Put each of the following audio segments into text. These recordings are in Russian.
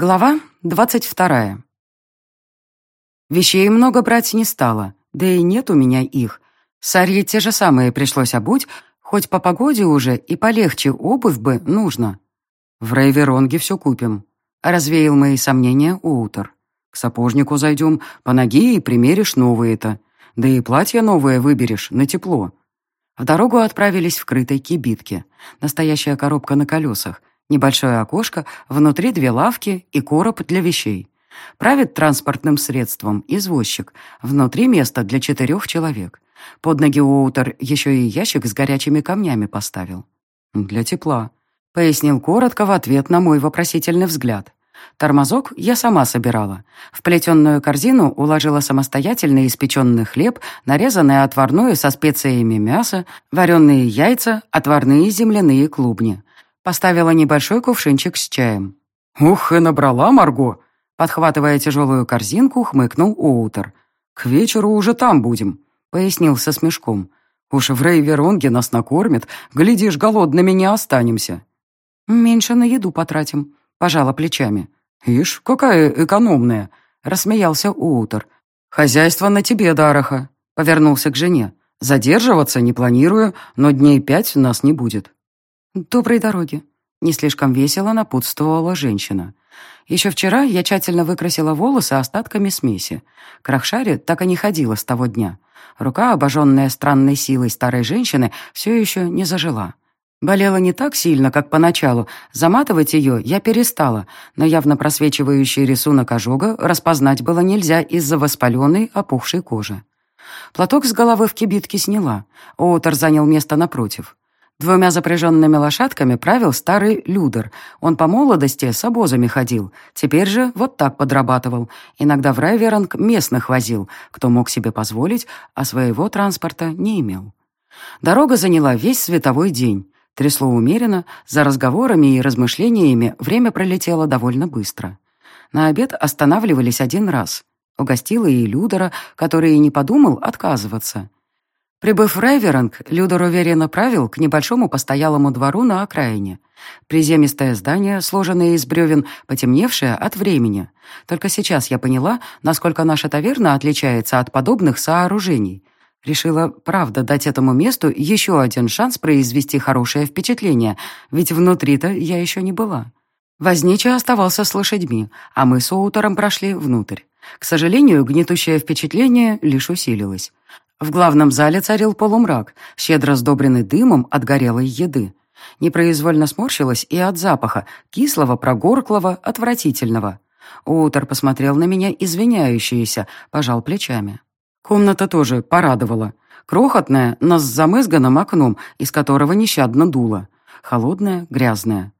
Глава двадцать вторая. Вещей много брать не стало, да и нет у меня их. Сарье те же самые пришлось обуть, хоть по погоде уже и полегче обувь бы нужно. В Рейверонге все купим. Развеял мои сомнения Уутер. К сапожнику зайдем, по ноге и примеришь новые-то. Да и платье новое выберешь, на тепло. В дорогу отправились в крытой кибитке. Настоящая коробка на колесах. Небольшое окошко, внутри две лавки и короб для вещей. Правит транспортным средством извозчик. Внутри место для четырех человек. Под ноги Уоутер еще и ящик с горячими камнями поставил. «Для тепла», — пояснил коротко в ответ на мой вопросительный взгляд. Тормозок я сама собирала. В плетенную корзину уложила самостоятельно испеченный хлеб, нарезанное отварное со специями мясо, вареные яйца, отварные земляные клубни. Поставила небольшой кувшинчик с чаем. «Ух, и набрала Марго!» Подхватывая тяжелую корзинку, хмыкнул Оутер. «К вечеру уже там будем», — пояснил со смешком. «Уж в Рейверонге нас накормят, глядишь, голодными не останемся». «Меньше на еду потратим», — пожала плечами. «Ишь, какая экономная!» — рассмеялся Оутер. «Хозяйство на тебе, Дараха», — повернулся к жене. «Задерживаться не планирую, но дней пять нас не будет». «Доброй дороги», — не слишком весело напутствовала женщина. Еще вчера я тщательно выкрасила волосы остатками смеси. К Рахшаре так и не ходила с того дня. Рука, обожженная странной силой старой женщины, все еще не зажила. Болела не так сильно, как поначалу. Заматывать ее я перестала, но явно просвечивающий рисунок ожога распознать было нельзя из-за воспаленной, опухшей кожи. Платок с головы в кибитке сняла. Оутер занял место напротив. Двумя запряженными лошадками правил старый Людер. Он по молодости с обозами ходил. Теперь же вот так подрабатывал. Иногда в Райверанг местных возил, кто мог себе позволить, а своего транспорта не имел. Дорога заняла весь световой день. Трясло умеренно, за разговорами и размышлениями время пролетело довольно быстро. На обед останавливались один раз. Угостила и Людера, который и не подумал отказываться. Прибыв в Райверанг, Людор уверенно правил к небольшому постоялому двору на окраине. Приземистое здание, сложенное из бревен, потемневшее от времени. Только сейчас я поняла, насколько наша таверна отличается от подобных сооружений. Решила, правда, дать этому месту еще один шанс произвести хорошее впечатление, ведь внутри-то я еще не была. Возничий оставался с лошадьми, а мы с Оутером прошли внутрь. К сожалению, гнетущее впечатление лишь усилилось. В главном зале царил полумрак, щедро сдобренный дымом от горелой еды. Непроизвольно сморщилась и от запаха, кислого, прогорклого, отвратительного. Утер посмотрел на меня извиняющийся, пожал плечами. Комната тоже порадовала. Крохотная, но с замызганным окном, из которого нещадно дуло. Холодная, грязная.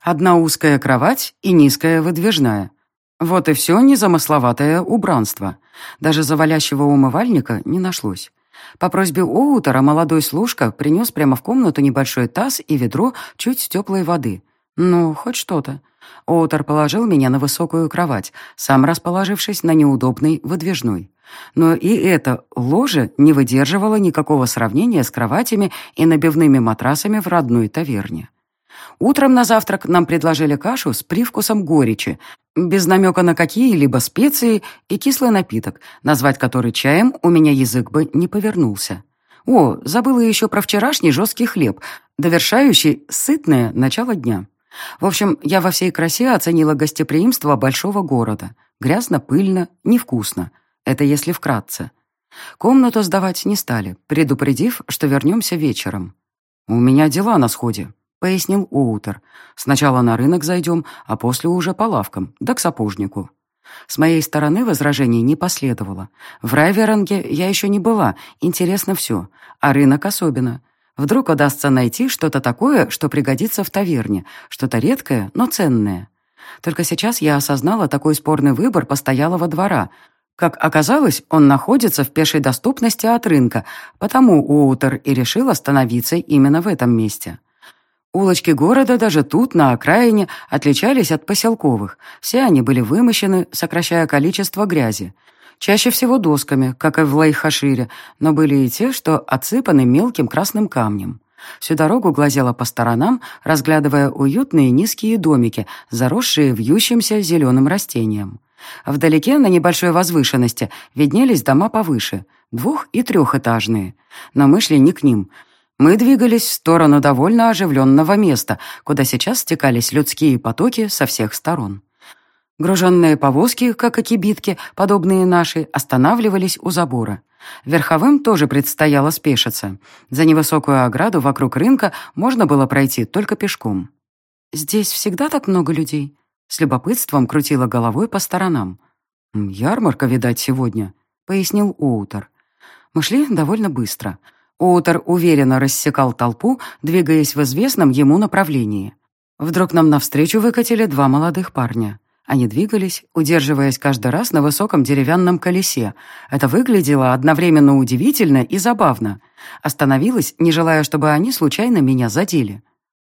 Одна узкая кровать и низкая выдвижная. Вот и все незамысловатое убранство. Даже завалящего умывальника не нашлось. По просьбе Оутера молодой служка принес прямо в комнату небольшой таз и ведро чуть теплой воды. Ну, хоть что-то. Оутер положил меня на высокую кровать, сам расположившись на неудобной выдвижной. Но и это ложе не выдерживало никакого сравнения с кроватями и набивными матрасами в родной таверне. Утром на завтрак нам предложили кашу с привкусом горечи, без намека на какие-либо специи и кислый напиток, назвать который чаем у меня язык бы не повернулся. О, забыла еще про вчерашний жесткий хлеб, довершающий сытное начало дня. В общем, я во всей красе оценила гостеприимство большого города. Грязно, пыльно, невкусно. Это если вкратце. Комнату сдавать не стали, предупредив, что вернемся вечером. «У меня дела на сходе», — пояснил Уутер. «Сначала на рынок зайдем, а после уже по лавкам, да к сапожнику». С моей стороны возражений не последовало. В Райверанге я еще не была, интересно все, а рынок особенно. Вдруг удастся найти что-то такое, что пригодится в таверне, что-то редкое, но ценное. Только сейчас я осознала такой спорный выбор постоялого двора. Как оказалось, он находится в пешей доступности от рынка, потому Уутер и решил остановиться именно в этом месте. Улочки города даже тут, на окраине, отличались от поселковых. Все они были вымощены, сокращая количество грязи. Чаще всего досками, как и в Лайхашире, но были и те, что отсыпаны мелким красным камнем. Всю дорогу глазела по сторонам, разглядывая уютные низкие домики, заросшие вьющимся зеленым растением. Вдалеке, на небольшой возвышенности, виднелись дома повыше, двух- и трехэтажные. Но мы шли не к ним. Мы двигались в сторону довольно оживленного места, куда сейчас стекались людские потоки со всех сторон. Груженные повозки, как и кибитки, подобные нашей, останавливались у забора. Верховым тоже предстояло спешиться. За невысокую ограду вокруг рынка можно было пройти только пешком. «Здесь всегда так много людей?» С любопытством крутила головой по сторонам. «Ярмарка, видать, сегодня», — пояснил Уутер. Мы шли довольно быстро. Уутер уверенно рассекал толпу, двигаясь в известном ему направлении. Вдруг нам навстречу выкатили два молодых парня. Они двигались, удерживаясь каждый раз на высоком деревянном колесе. Это выглядело одновременно удивительно и забавно. Остановилась, не желая, чтобы они случайно меня задели.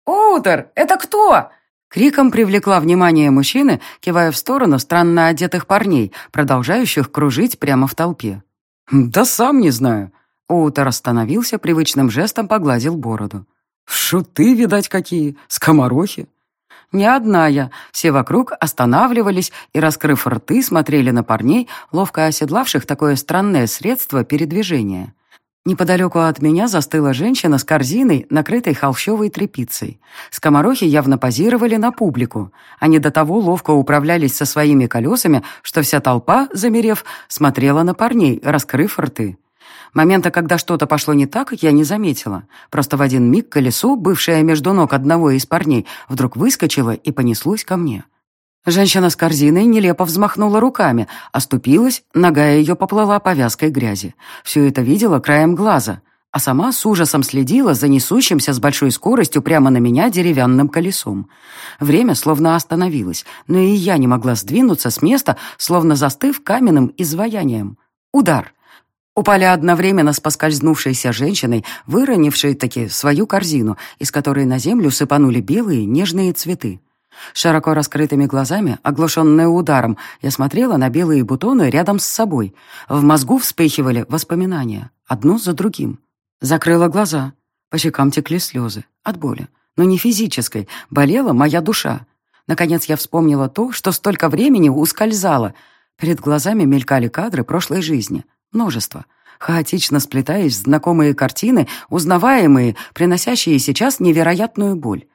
«Оутер, это кто?» Криком привлекла внимание мужчины, кивая в сторону странно одетых парней, продолжающих кружить прямо в толпе. «Да сам не знаю». Оутер остановился, привычным жестом погладил бороду. «Шуты, видать, какие, скоморохи». Не одна я. Все вокруг останавливались и, раскрыв рты, смотрели на парней, ловко оседлавших такое странное средство передвижения. Неподалеку от меня застыла женщина с корзиной, накрытой холщовой тряпицей. Скоморохи явно позировали на публику. Они до того ловко управлялись со своими колесами, что вся толпа, замерев, смотрела на парней, раскрыв рты. Момента, когда что-то пошло не так, я не заметила. Просто в один миг колесо, бывшее между ног одного из парней, вдруг выскочило и понеслось ко мне. Женщина с корзиной нелепо взмахнула руками, оступилась, нога ее поплыла повязкой грязи. Все это видела краем глаза, а сама с ужасом следила за несущимся с большой скоростью прямо на меня деревянным колесом. Время словно остановилось, но и я не могла сдвинуться с места, словно застыв каменным изваянием. Удар. Упали одновременно с поскользнувшейся женщиной, выронившей таки свою корзину, из которой на землю сыпанули белые нежные цветы. Широко раскрытыми глазами, оглушенная ударом, я смотрела на белые бутоны рядом с собой. В мозгу вспыхивали воспоминания, одно за другим. Закрыла глаза. По щекам текли слезы. От боли. Но не физической. Болела моя душа. Наконец я вспомнила то, что столько времени ускользало. Перед глазами мелькали кадры прошлой жизни. Множество. Хаотично сплетаясь знакомые картины, узнаваемые, приносящие сейчас невероятную боль.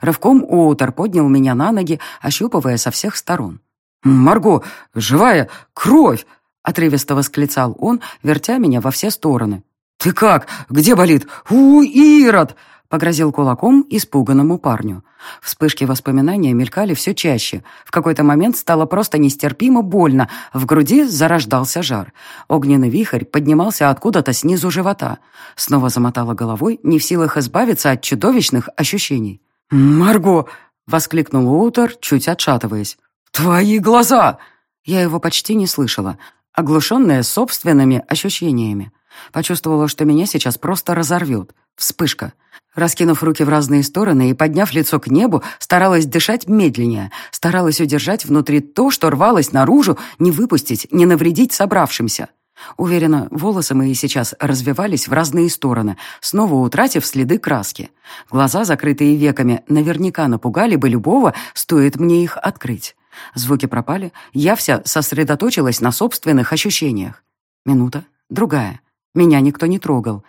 Рывком Уотер поднял меня на ноги, ощупывая со всех сторон. «Марго, живая, кровь!» — отрывисто восклицал он, вертя меня во все стороны. «Ты как? Где болит? У, Ирод!» Погрозил кулаком испуганному парню. Вспышки воспоминания мелькали все чаще. В какой-то момент стало просто нестерпимо больно. В груди зарождался жар. Огненный вихрь поднимался откуда-то снизу живота. Снова замотала головой, не в силах избавиться от чудовищных ощущений. «Марго!» — воскликнул Уотер, чуть отшатываясь. «Твои глаза!» Я его почти не слышала, оглушенная собственными ощущениями. Почувствовала, что меня сейчас просто разорвет. Вспышка. Раскинув руки в разные стороны и подняв лицо к небу, старалась дышать медленнее, старалась удержать внутри то, что рвалось наружу, не выпустить, не навредить собравшимся. Уверена, волосы мои сейчас развивались в разные стороны, снова утратив следы краски. Глаза, закрытые веками, наверняка напугали бы любого, стоит мне их открыть. Звуки пропали, я вся сосредоточилась на собственных ощущениях. Минута, другая. Меня никто не трогал.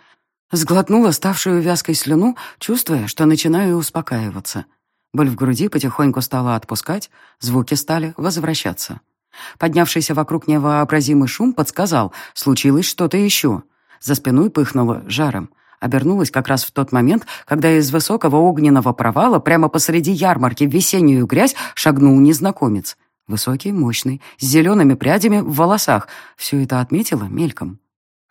Сглотнула ставшую вязкой слюну, чувствуя, что начинаю успокаиваться. Боль в груди потихоньку стала отпускать, звуки стали возвращаться. Поднявшийся вокруг невообразимый шум подсказал, случилось что-то еще. За спиной пыхнуло жаром. Обернулась как раз в тот момент, когда из высокого огненного провала прямо посреди ярмарки в весеннюю грязь шагнул незнакомец. Высокий, мощный, с зелеными прядями в волосах. Все это отметила мельком.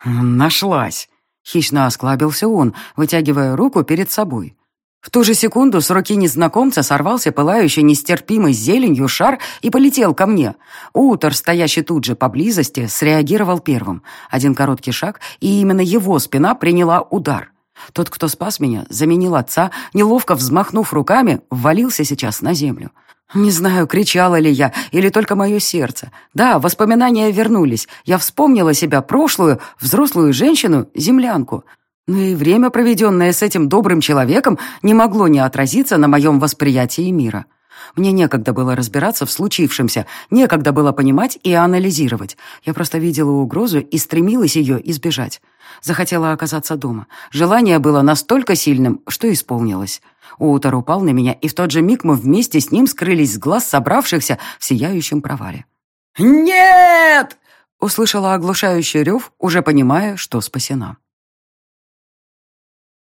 «Нашлась!» — хищно осклабился он, вытягивая руку перед собой. В ту же секунду с руки незнакомца сорвался пылающий нестерпимой зеленью шар и полетел ко мне. Утор, стоящий тут же поблизости, среагировал первым. Один короткий шаг, и именно его спина приняла удар. Тот, кто спас меня, заменил отца, неловко взмахнув руками, ввалился сейчас на землю. Не знаю, кричала ли я, или только мое сердце. Да, воспоминания вернулись. Я вспомнила себя прошлую, взрослую женщину, землянку. Но и время, проведенное с этим добрым человеком, не могло не отразиться на моем восприятии мира. Мне некогда было разбираться в случившемся, некогда было понимать и анализировать. Я просто видела угрозу и стремилась ее избежать. Захотела оказаться дома. Желание было настолько сильным, что исполнилось. Уутер упал на меня, и в тот же миг мы вместе с ним скрылись с глаз собравшихся в сияющем провале. «Нет!» Услышала оглушающий рев, уже понимая, что спасена.